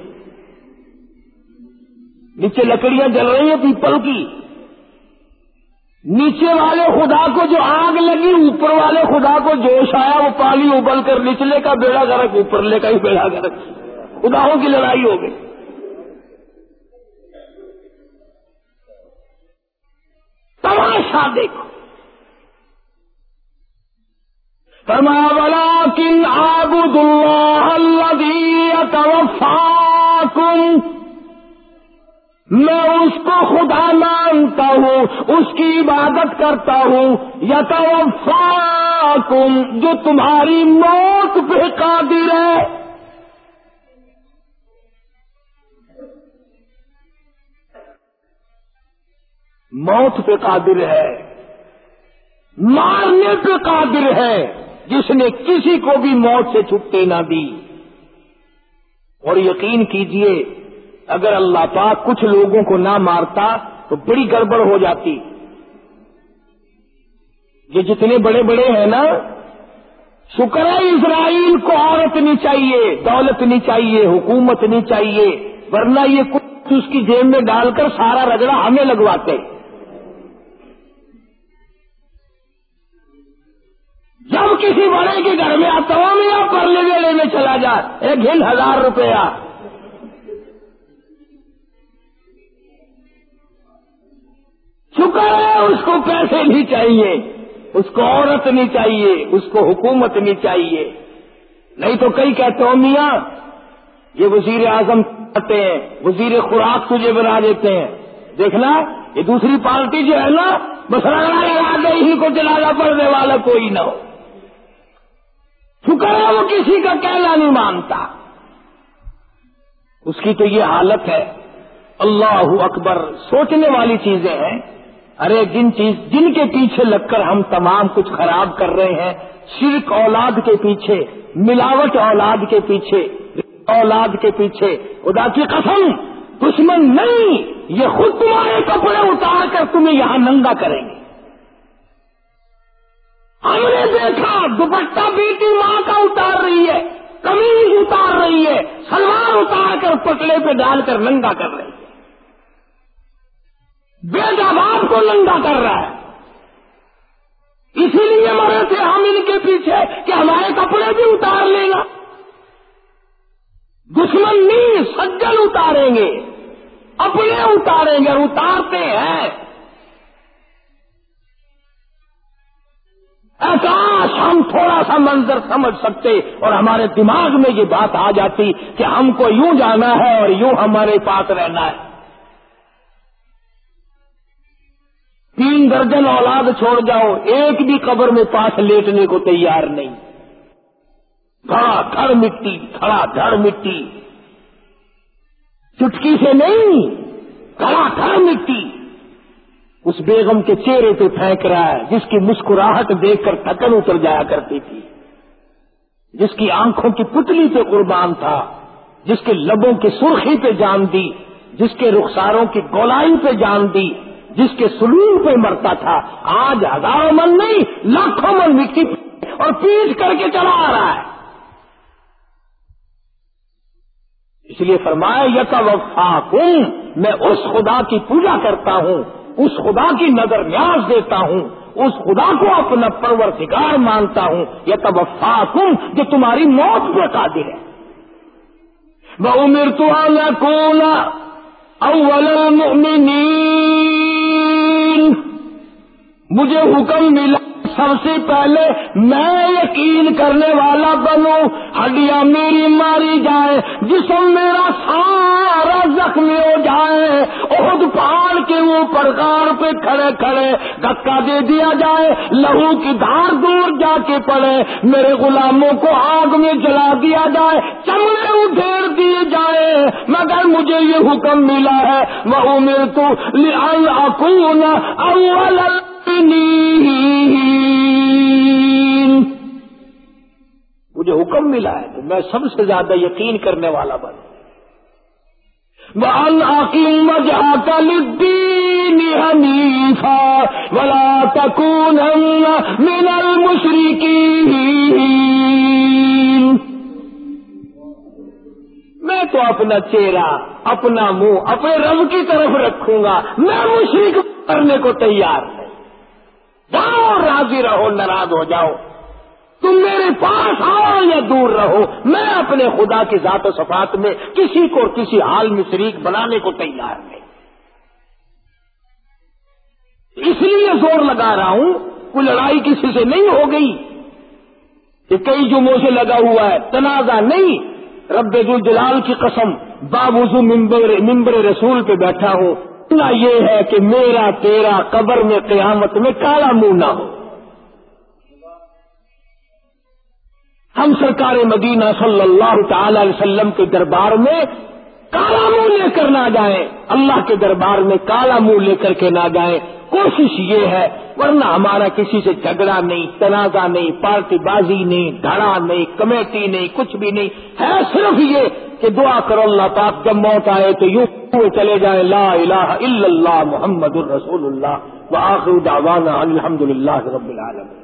[SPEAKER 1] نیچے لکڑیاں جل رہی ہیں پیپل کی۔ نیچے والے خدا کو جو آگ لگی، اوپر والے خدا کو جوش آیا، وہ پانی ابل کر نچلے کا بیڑا گرک اوپرلے کا ہی بیڑا گرک۔ خداؤں کی لڑائی ہو گئی۔ تماشا دیکھو۔ فرما بلا کن آبد اللہ کم میں اس کو خدا مانتا ہوں، اس کی عبادت کرتا ہوں۔ یا تو جو تمہاری موت پہ قادر ہے۔ موت پہ قادر ہے۔ مارنے پہ قادر ہے۔ جس نے کسی کو بھی موت سے چھٹی نہ دی۔ اور یقین کیجیے اگر اللہ پاک کچھ لوگوں کو نہ مارتا تو بڑی گڑبڑ ہو جاتی۔ یہ جتنے بڑے بڑے ہیں نا، شکر ہے اسرائیل کو عورت نہیں چاہیے، دولت نہیں چاہیے، حکومت نہیں چاہیے، ورنہ یہ کچھ اس کی جیب میں ڈال کر سارا رگڑا ہمیں لگواتے۔ جب کسی بڑے کے گھر میں آتا ہوں، میں پرلے ویلے میں چلا جا، ایک گھن ہزار روپیہ۔ شکر ہے، اس کو پیسے نہیں چاہیے، اس کو عورت نہیں چاہیے، اس کو حکومت نہیں چاہیے۔ نہیں تو کئی کہتے ہو، میاں، یہ وزیر اعظم کرتے ہیں، وزیر خوراک تجھے بنا دیتے ہیں۔ دیکھنا، یہ دوسری پارٹی جو ہے نا بس لگا دے ہی کو چلانا پڑنے والا کوئی نہ ہو۔ شکر ہے، وہ کسی کا کہنا نہیں مانتا۔ اس کی تو یہ حالت ہے، اللہ اکبر، سوچنے والی چیزیں ہیں۔ ارے جن چیز جن کے پیچھے لگ کر ہم تمام کچھ خراب کر رہے ہیں، شرک اولاد کے پیچھے، ملاوٹ اولاد کے پیچھے، اولاد کے پیچھے، خدا کی قسم، دشمن نہیں، یہ خود تمہارے کپڑے اتار کر تمہیں یہاں ننگا کریں گے۔ ہم نے دیکھا، دوپٹہ بیٹی ماں کا اتار رہی ہے، کمیز اتار رہی ہے سلوار اتار کر پٹلے پہ ڈال کر ننگا کر رہی ہے۔ بیٹا باپ کو لنگا کر رہا ہے۔ اسی لیے مرے تھے ہم ان کے پیچھے کہ ہمارے کپڑے بھی اتار لے گا۔ دشمن نہیں سجن اتاریں گے۔ اپنے اتاریں گے اور اتارتے ہیں۔ کاش ہم تھوڑا سا منظر سمجھ سکتے اور ہمارے دماغ میں یہ بات آ جاتی کہ ہم کو یوں جانا ہے اور یوں ہمارے پاس رہنا ہے۔ تین درجن اولاد چھوڑ جاؤ، ایک بھی قبر میں پاس لیٹنے کو تیار نہیں۔ کھڑا دھڑ مٹی، کھڑا دھڑ مٹی۔ چٹکی سے نہیں، کھڑا دھڑ مٹی۔ اس بیگم کے چہرے پہ پھینک رہا ہے، جس کی مسکراہٹ دیکھ کر تھکن اتر جایا کرتی تھی۔ جس کی آنکھوں کی پتلی پہ قربان تھا، جس کے لبوں کی سرخی پہ جان دی، جس کے رخساروں کی گولائی پہ جان دی۔ جس کے سلون پہ مرتا تھا، آج ہزاروں من نہیں، لاکھوں من مٹی اور پیٹ کر کے چلا آ رہا ہے۔ اس لیے فرمایا یتا وفا میں اس خدا کی پوجا کرتا ہوں، اس خدا کی نظر نیاز دیتا ہوں، اس خدا کو اپنا پرور شکار مانتا ہوں۔ یا تب جو تمہاری موت پہ قادر ہے۔ وہ امیر تو اول المؤمنین مجھے حکم ملا سب سے پہلے میں یقین کرنے والا بنوں، ہڈیاں میری ماری جائے جسم میرا سارا زخمی ہو جائے عہد پہاڑ کے اوپر کار پہ کھڑے کھڑے دھکا دے دیا جائے، لہو کی دھار دور جا کے پڑے۔ میرے غلاموں کو آگ میں جلا دیا جائے، چمڑے ادھیر دیے جائے۔ مگر مجھے یہ حکم ملا ہے وہ امیر تو اکون اول مجھے حکم ملا ہے کہ میں سب سے زیادہ یقین کرنے والا بن۔ حنیفا ولا تکون من المشرکین میں تو اپنا چہرہ، اپنا منہ، اپنے رب کی طرف رکھوں گا۔ میں مشرق کرنے کو تیار ہوں۔ جاؤ، راضی رہو، ناراض ہو جاؤ۔ تم میرے پاس آؤ یا دور رہو۔ میں اپنے خدا کی ذات و صفات میں کسی کو کسی حال میں شریک بنانے کو تیار نہیں۔ اس لیے زور لگا رہا ہوں، کوئی لڑائی کسی سے نہیں ہو گئی۔ کہ کئی جمعوں سے لگا ہوا ہے، تنازع نہیں۔ رب جلال کی قسم بابوزو ممبر رسول پہ بیٹھا ہوں یہ ہے کہ میرا تیرا قبر میں قیامت میں کالا منہ نہ ہو۔ ہم سرکار مدینہ صلی اللہ تعالی علیہ وسلم کے دربار میں کالا منہ لے کر نہ جائیں۔ اللہ کے دربار میں کالا منہ لے کر کے نہ جائیں۔ کوشش یہ ہے، ورنہ ہمارا کسی سے جھگڑا نہیں، تنازع نہیں، پارٹی بازی نہیں، دھڑا نہیں، کمیٹی نہیں، کچھ بھی نہیں۔ ہے صرف یہ کہ دعا کرو اللہ پاک، جب موت آئے تو یوں چلے جائیں؟ لا الہ الا اللہ محمد الرسول اللہ۔ وآخر دعوانا الحمد للہ رب العالمين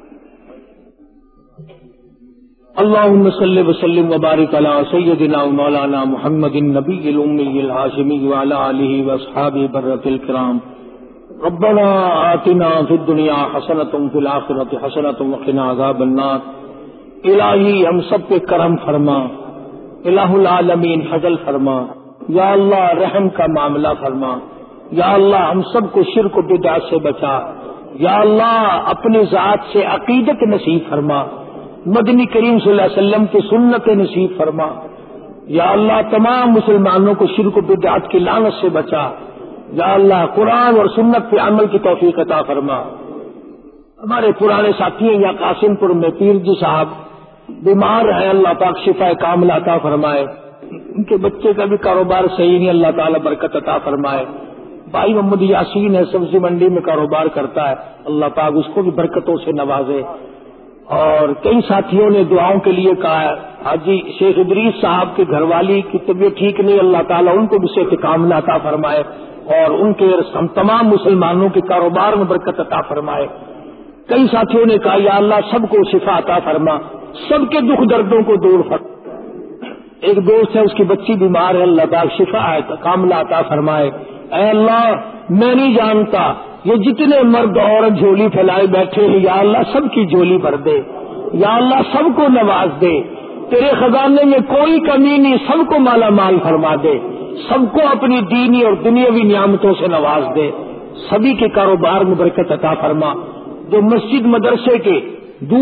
[SPEAKER 1] اللهم صل وسلم وبارك على سيدنا ومولانا محمد النبي الأمي الهاشمي وعلى آله وأصحابه برة الكرام ربنا آتنا في الدنيا حسنة في الآخرة حسنة وقنا عذاب النار۔ الہی ہم سب پہ کرم فرما۔ الہ العالمین فضل فرما۔ یا اللہ، رحم کا معاملہ فرما۔ یا اللہ، ہم سب کو شرک و بدعت سے بچا۔ یا اللہ، اپنی ذات سے عقیدت نصیب فرما۔ مدنی کریم صلی اللہ علیہ وسلم کی سنت نصیب فرما۔ یا اللہ، تمام مسلمانوں کو شرک و بدعات کی لانت سے بچا۔ یا اللہ، قرآن اور سنت پہ عمل کی توفیق عطا فرما۔ ہمارے پرانے ساتھی ہیں یا قاسم پور میں پیر جی صاحب بیمار ہیں اللہ پاک شفا کامل عطا فرمائے۔ ان کے بچے کا بھی کاروبار صحیح نہیں، اللہ تعالیٰ برکت عطا فرمائے۔ بھائی محمد یاسین ہے، سبزی منڈی میں کاروبار کرتا ہے۔ اللہ پاک اس کو بھی برکتوں سے نوازے۔ اور کئی ساتھیوں نے دعاؤں کے لیے کہا ہے، حاجی شیخ ادریس صاحب کے گھر والی کی طبیعت ٹھیک نہیں، اللہ تعالیٰ ان کو بھی صحت کام عطا فرمائے۔ اور ان کے ہم تمام مسلمانوں کے کاروبار میں برکت عطا فرمائے۔ کئی ساتھیوں نے کہا، یا اللہ سب کو شفا عطا فرما۔ سب کے دکھ دردوں کو دور فرما ایک دوست ہے، اس کی بچی بیمار ہے۔ اللہ تعالیٰ شفا ہے کاملہ عطا فرمائے۔ اے اللہ، میں نہیں جانتا یہ جتنے مرد عورت جھولی پھیلائے بیٹھے ہیں۔ یا اللہ، سب کی جھولی بھر دے۔ یا اللہ، سب کو نواز دے۔ تیرے خزانے میں کوئی کمی نہیں، سب کو مالا مال فرما دے۔ سب کو اپنی دینی اور دنیاوی نعمتوں سے نواز دے۔ سبھی کے کاروبار میں برکت عطا فرما۔ جو مسجد، مدرسے کے